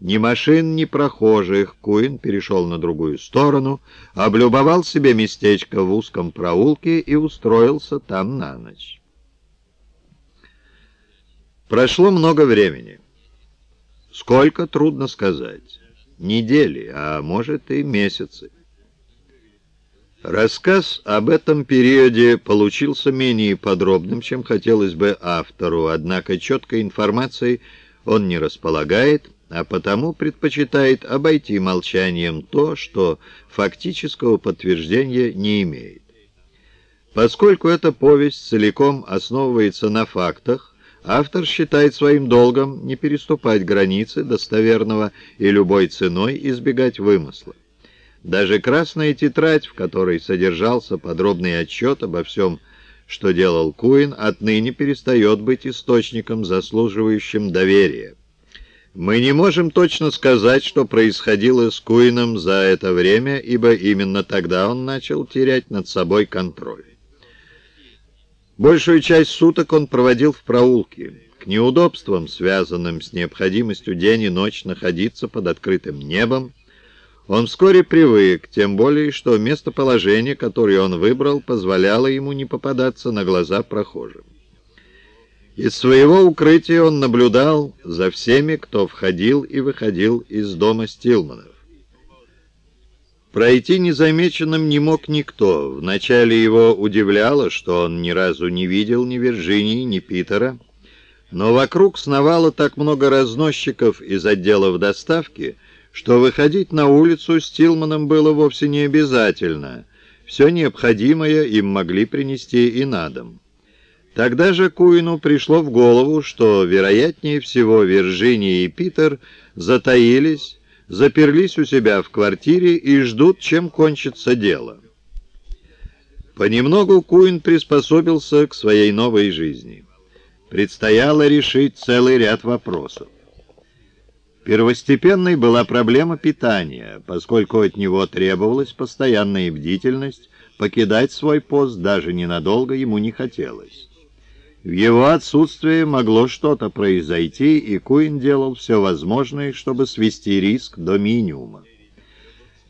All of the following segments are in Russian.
Ни машин, ни прохожих. Куин перешел на другую сторону, облюбовал себе местечко в узком проулке и устроился там на ночь. Прошло много времени. Сколько, трудно сказать. Недели, а может и месяцы. Рассказ об этом периоде получился менее подробным, чем хотелось бы автору, однако четкой информацией он не располагает, а потому предпочитает обойти молчанием то, что фактического подтверждения не имеет. Поскольку эта повесть целиком основывается на фактах, автор считает своим долгом не переступать границы достоверного и любой ценой избегать вымысла. Даже красная тетрадь, в которой содержался подробный отчет обо всем, что делал Куин, отныне перестает быть источником, заслуживающим доверия. Мы не можем точно сказать, что происходило с Куином за это время, ибо именно тогда он начал терять над собой контроль. Большую часть суток он проводил в проулке. К неудобствам, связанным с необходимостью день и ночь находиться под открытым небом, он вскоре привык, тем более, что местоположение, которое он выбрал, позволяло ему не попадаться на глаза прохожим. Из своего укрытия он наблюдал за всеми, кто входил и выходил из дома Стилманов. Пройти незамеченным не мог никто. Вначале его удивляло, что он ни разу не видел ни Вирджинии, ни Питера, но вокруг сновало так много разносчиков из отделов доставки — что выходить на улицу с Тилманом было вовсе не обязательно. Все необходимое им могли принести и на дом. Тогда же Куину пришло в голову, что, вероятнее всего, Вирджиния и Питер затаились, заперлись у себя в квартире и ждут, чем кончится дело. Понемногу Куин приспособился к своей новой жизни. Предстояло решить целый ряд вопросов. Первостепенной была проблема питания, поскольку от него требовалась постоянная бдительность, покидать свой пост даже ненадолго ему не хотелось. В его отсутствие могло что-то произойти, и Куин делал все возможное, чтобы свести риск до минимума.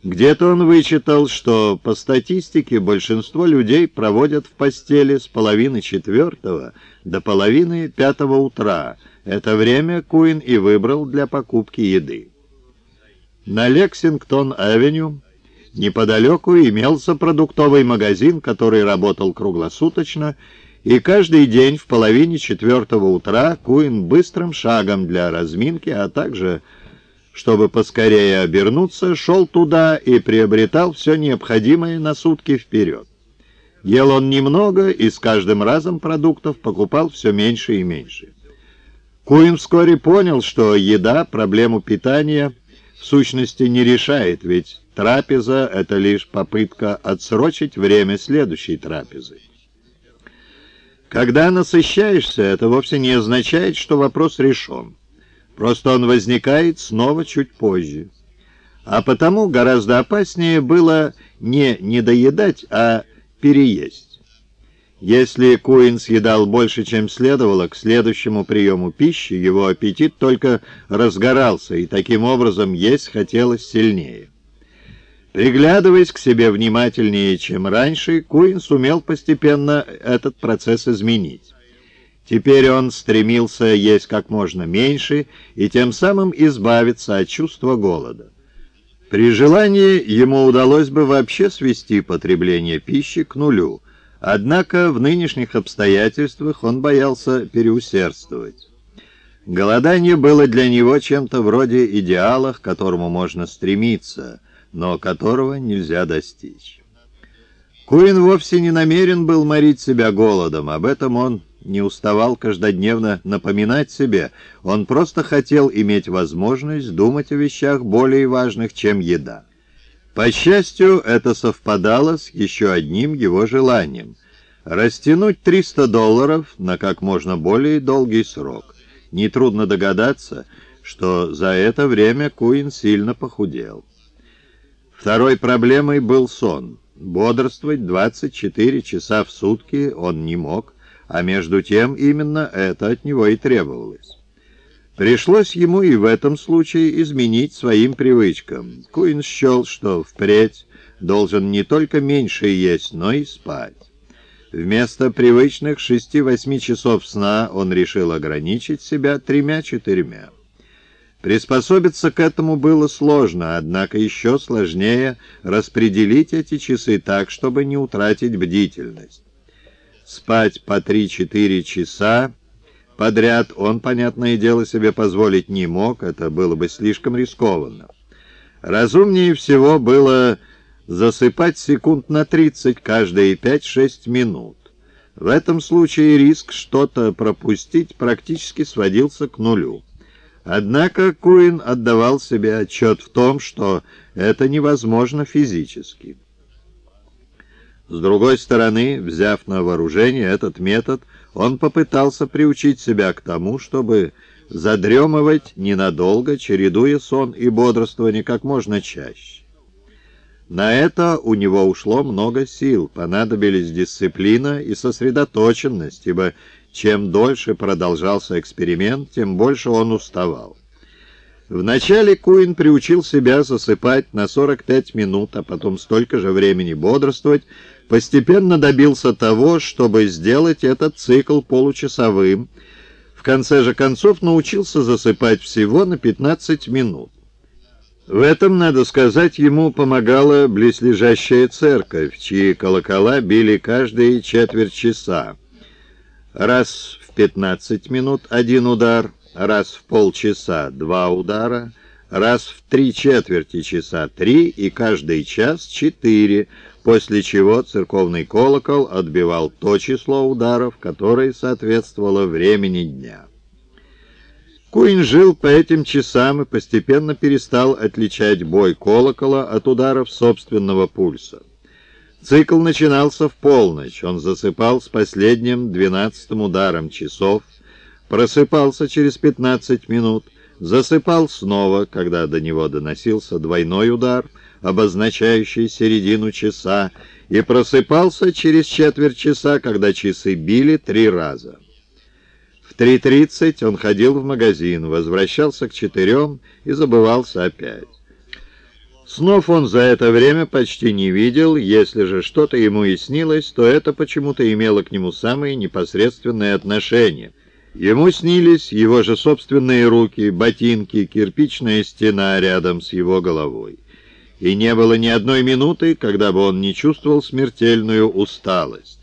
Где-то он вычитал, что по статистике большинство людей проводят в постели с половины четвертого до половины пятого утра, это время Куин и выбрал для покупки еды. На Лексингтон-авеню неподалеку имелся продуктовый магазин, который работал круглосуточно, и каждый день в половине четвертого утра Куин быстрым шагом для разминки, а также, чтобы поскорее обернуться, шел туда и приобретал все необходимое на сутки вперед. Ел он немного и с каждым разом продуктов покупал все меньше и меньше. Куин вскоре понял, что еда проблему питания в сущности не решает, ведь трапеза — это лишь попытка отсрочить время следующей трапезы. Когда насыщаешься, это вовсе не означает, что вопрос решен. Просто он возникает снова чуть позже. А потому гораздо опаснее было не недоедать, а переесть. Если Куин съедал больше, чем следовало, к следующему приему пищи его аппетит только разгорался, и таким образом есть хотелось сильнее. Приглядываясь к себе внимательнее, чем раньше, Куин сумел постепенно этот процесс изменить. Теперь он стремился есть как можно меньше и тем самым избавиться от чувства голода. При желании ему удалось бы вообще свести потребление пищи к нулю – Однако в нынешних обстоятельствах он боялся переусердствовать. Голодание было для него чем-то вроде идеала, к которому можно стремиться, но которого нельзя достичь. Куин вовсе не намерен был морить себя голодом, об этом он не уставал каждодневно напоминать себе, он просто хотел иметь возможность думать о вещах более важных, чем еда. По счастью, это совпадало с еще одним его желанием — растянуть 300 долларов на как можно более долгий срок. Нетрудно догадаться, что за это время Куин сильно похудел. Второй проблемой был сон. Бодрствовать 24 часа в сутки он не мог, а между тем именно это от него и требовалось. Пришлось ему и в этом случае изменить своим привычкам. Куин счел, что впредь должен не только меньше есть, но и спать. Вместо привычных шести-восьми часов сна он решил ограничить себя тремя-четырьмя. Приспособиться к этому было сложно, однако еще сложнее распределить эти часы так, чтобы не утратить бдительность. Спать по три-четыре часа подряд он, понятное дело, себе позволить не мог, это было бы слишком рискованно. Разумнее всего было засыпать секунд на 30 каждые 5-6 минут. В этом случае риск что-то пропустить практически сводился к нулю. Однако Куин отдавал себе отчет в том, что это невозможно физически. С другой стороны, взяв на вооружение этот метод, он попытался приучить себя к тому, чтобы задремывать ненадолго, чередуя сон и бодрствование как можно чаще. На это у него ушло много сил, понадобились дисциплина и сосредоточенность, ибо чем дольше продолжался эксперимент, тем больше он уставал. Вначале Куин приучил себя засыпать на 45 минут, а потом столько же времени бодрствовать, постепенно добился того, чтобы сделать этот цикл получасовым. В конце же концов научился засыпать всего на 15 минут. В этом, надо сказать, ему помогала близлежащая церковь, чьи колокола били каждые четверть часа. Раз в 15 минут один удар — раз в полчаса два удара, раз в три четверти часа три и каждый час четыре, после чего церковный колокол отбивал то число ударов, которое соответствовало времени дня. Куин жил по этим часам и постепенно перестал отличать бой колокола от ударов собственного пульса. Цикл начинался в полночь, он засыпал с последним двенадцатым ударом часов, просыпался через 15 минут, засыпал снова, когда до него доносился двойной удар, обозначающий середину часа, и просыпался через четверть часа, когда часы били три раза. В 3.30 он ходил в магазин, возвращался к четырем и забывался опять. Снов он за это время почти не видел, если же что-то ему и снилось, то это почему-то имело к нему самые непосредственные отношения. Ему снились его же собственные руки, ботинки, кирпичная стена рядом с его головой. И не было ни одной минуты, когда бы он не чувствовал смертельную усталость.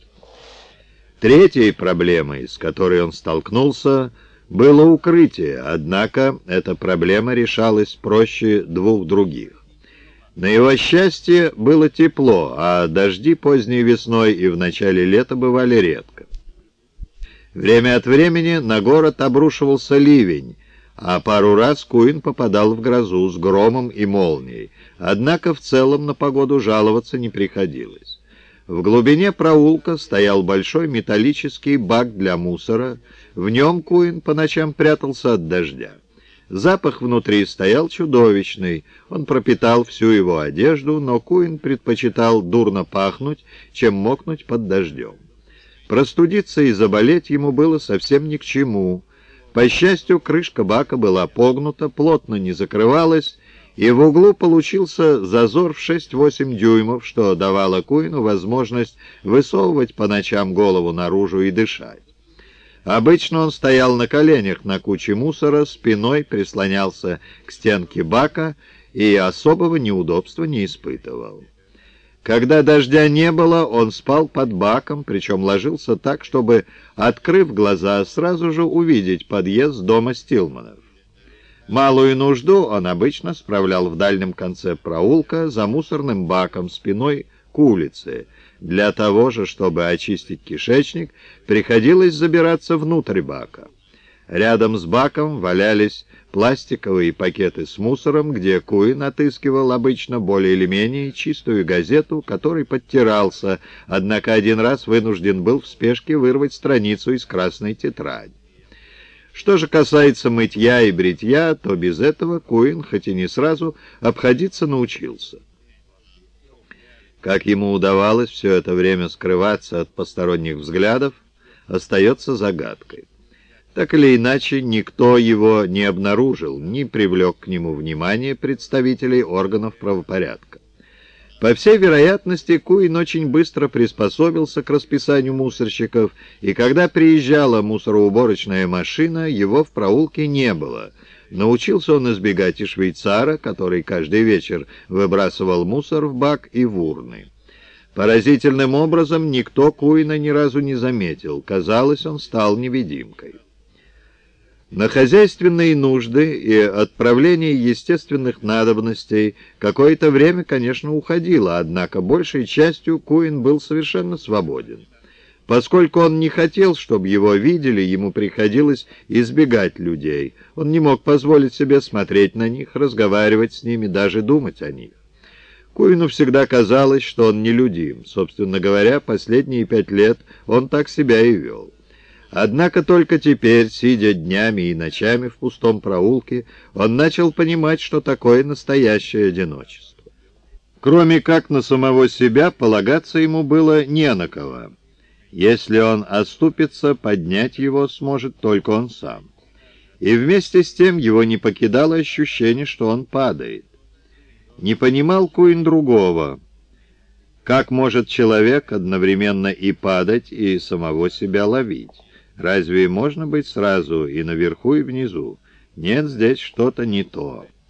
Третьей проблемой, с которой он столкнулся, было укрытие, однако эта проблема решалась проще двух других. На его счастье было тепло, а дожди поздней весной и в начале лета бывали редко. Время от времени на город обрушивался ливень, а пару раз Куин попадал в грозу с громом и молнией. Однако в целом на погоду жаловаться не приходилось. В глубине проулка стоял большой металлический бак для мусора. В нем Куин по ночам прятался от дождя. Запах внутри стоял чудовищный. Он пропитал всю его одежду, но Куин предпочитал дурно пахнуть, чем мокнуть под дождем. Простудиться и заболеть ему было совсем ни к чему. По счастью, крышка бака была погнута, плотно не закрывалась, и в углу получился зазор в 6-8 дюймов, что давало Куину возможность высовывать по ночам голову наружу и дышать. Обычно он стоял на коленях на куче мусора, спиной прислонялся к стенке бака и особого неудобства не испытывал. Когда дождя не было, он спал под баком, причем ложился так, чтобы, открыв глаза, сразу же увидеть подъезд дома Стилманов. Малую нужду он обычно справлял в дальнем конце проулка за мусорным баком спиной к улице. Для того же, чтобы очистить кишечник, приходилось забираться внутрь бака. Рядом с баком валялись пластиковые пакеты с мусором, где Куин отыскивал обычно более или менее чистую газету, который подтирался, однако один раз вынужден был в спешке вырвать страницу из красной тетради. Что же касается мытья и бритья, то без этого Куин, хоть и не сразу, обходиться научился. Как ему удавалось все это время скрываться от посторонних взглядов, остается загадкой. Так или иначе, никто его не обнаружил, не привлек к нему внимание представителей органов правопорядка. По всей вероятности, Куин очень быстро приспособился к расписанию мусорщиков, и когда приезжала мусороуборочная машина, его в проулке не было. Научился он избегать и швейцара, который каждый вечер выбрасывал мусор в бак и в урны. Поразительным образом никто Куина ни разу не заметил. Казалось, он стал невидимкой. На хозяйственные нужды и отправление естественных надобностей какое-то время, конечно, уходило, однако большей частью Куин был совершенно свободен. Поскольку он не хотел, чтобы его видели, ему приходилось избегать людей. Он не мог позволить себе смотреть на них, разговаривать с ними, даже думать о них. Куину всегда казалось, что он нелюдим. Собственно говоря, последние пять лет он так себя и вел. Однако только теперь, сидя днями и ночами в пустом проулке, он начал понимать, что такое настоящее одиночество. Кроме как на самого себя, полагаться ему было не на кого. Если он оступится, поднять его сможет только он сам. И вместе с тем его не покидало ощущение, что он падает. Не понимал Куин другого. Как может человек одновременно и падать, и самого себя ловить? Разве можно быть сразу и наверху, и внизу? Нет, здесь что-то не то.